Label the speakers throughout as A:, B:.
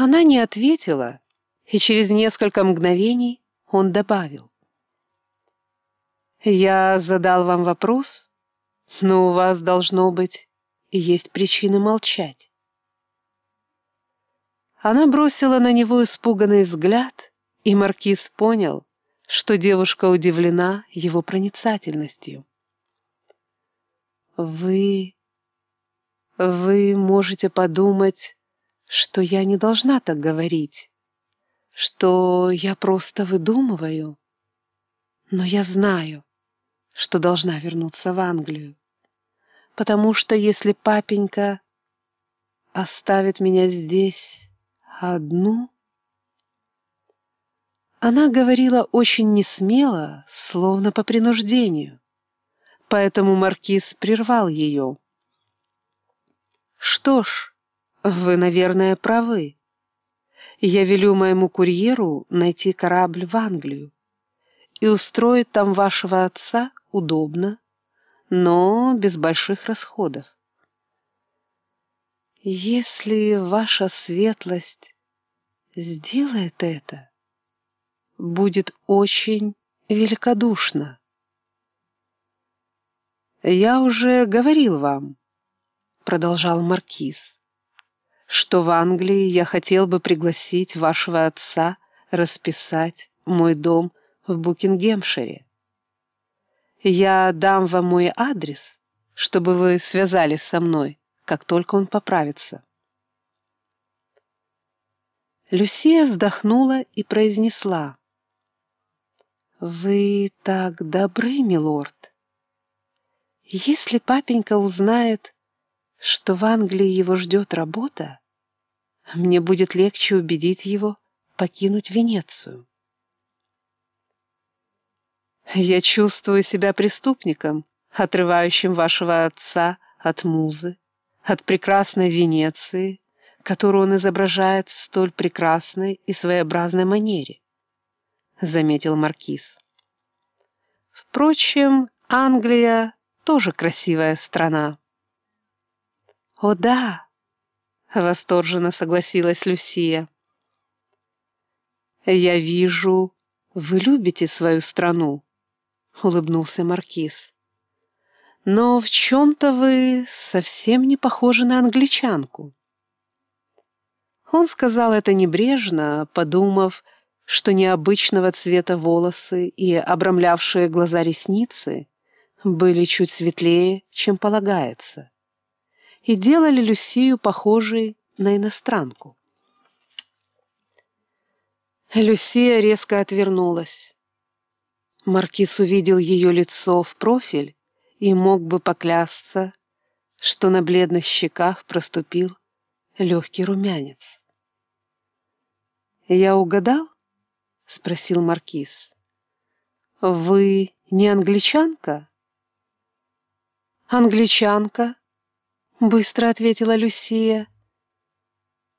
A: Она не ответила, и через несколько мгновений он добавил. «Я задал вам вопрос, но у вас должно быть есть причины молчать». Она бросила на него испуганный взгляд, и Маркиз понял, что девушка удивлена его проницательностью. «Вы... вы можете подумать, что я не должна так говорить, что я просто выдумываю, но я знаю, что должна вернуться в Англию, потому что если папенька оставит меня здесь одну...» Она говорила очень несмело, словно по принуждению, поэтому маркиз прервал ее. «Что ж, вы, наверное, правы. Я велю моему курьеру найти корабль в Англию и устроить там вашего отца удобно, но без больших расходов. Если ваша светлость сделает это, будет очень великодушно. «Я уже говорил вам», — продолжал Маркиз, «что в Англии я хотел бы пригласить вашего отца расписать мой дом в Букингемшире. Я дам вам мой адрес, чтобы вы связались со мной, как только он поправится». Люсия вздохнула и произнесла. «Вы так добры, милорд. Если папенька узнает, что в Англии его ждет работа, мне будет легче убедить его покинуть Венецию». «Я чувствую себя преступником, отрывающим вашего отца от музы, от прекрасной Венеции, которую он изображает в столь прекрасной и своеобразной манере. — заметил Маркиз. «Впрочем, Англия тоже красивая страна». «О да!» — восторженно согласилась Люсия. «Я вижу, вы любите свою страну», — улыбнулся Маркиз. «Но в чем-то вы совсем не похожи на англичанку». Он сказал это небрежно, подумав, что необычного цвета волосы и обрамлявшие глаза ресницы были чуть светлее, чем полагается, и делали Люсию похожей на иностранку. Люсия резко отвернулась. Маркиз увидел ее лицо в профиль и мог бы поклясться, что на бледных щеках проступил легкий румянец. «Я угадал?» — спросил Маркиз. «Вы не англичанка?» «Англичанка», — быстро ответила Люсия.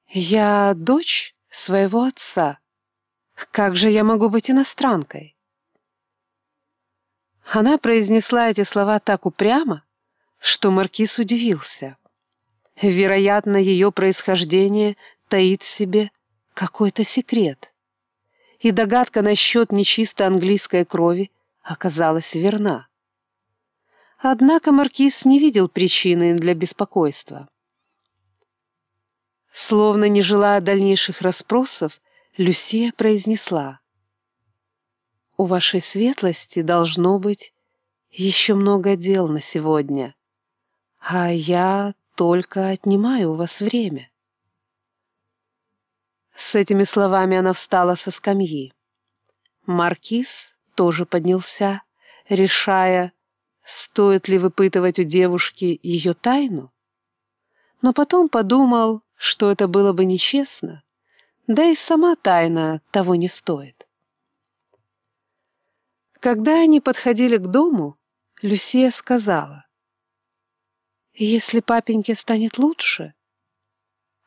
A: «Я дочь своего отца. Как же я могу быть иностранкой?» Она произнесла эти слова так упрямо, что Маркиз удивился. Вероятно, ее происхождение таит в себе какой-то секрет и догадка насчет нечистой английской крови оказалась верна. Однако маркиз не видел причины для беспокойства. Словно не желая дальнейших расспросов, Люсия произнесла. «У вашей светлости должно быть еще много дел на сегодня, а я только отнимаю у вас время». С этими словами она встала со скамьи. Маркиз тоже поднялся, решая, стоит ли выпытывать у девушки ее тайну. Но потом подумал, что это было бы нечестно, да и сама тайна того не стоит. Когда они подходили к дому, Люсия сказала, «Если папеньке станет лучше,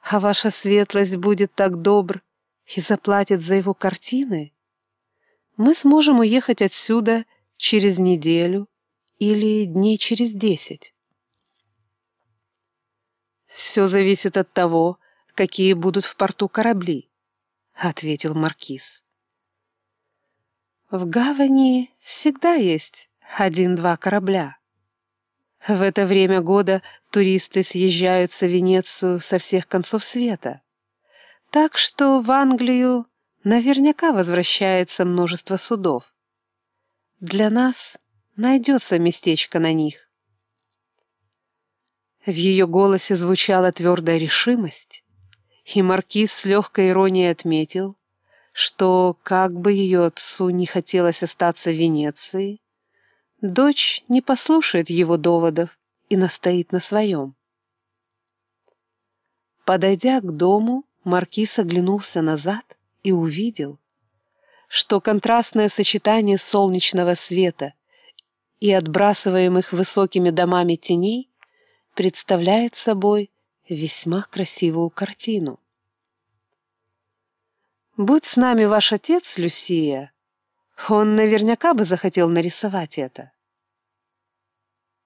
A: а ваша светлость будет так добр и заплатит за его картины, мы сможем уехать отсюда через неделю или дней через десять. Все зависит от того, какие будут в порту корабли, — ответил Маркиз. В гавани всегда есть один-два корабля. В это время года туристы съезжаются в Венецию со всех концов света. Так что в Англию наверняка возвращается множество судов. Для нас найдется местечко на них. В ее голосе звучала твердая решимость, и маркиз с легкой иронией отметил, что, как бы ее отцу не хотелось остаться в Венеции, Дочь не послушает его доводов и настоит на своем. Подойдя к дому, маркиз оглянулся назад и увидел, что контрастное сочетание солнечного света и отбрасываемых высокими домами теней представляет собой весьма красивую картину. «Будь с нами ваш отец, Люсия, он наверняка бы захотел нарисовать это.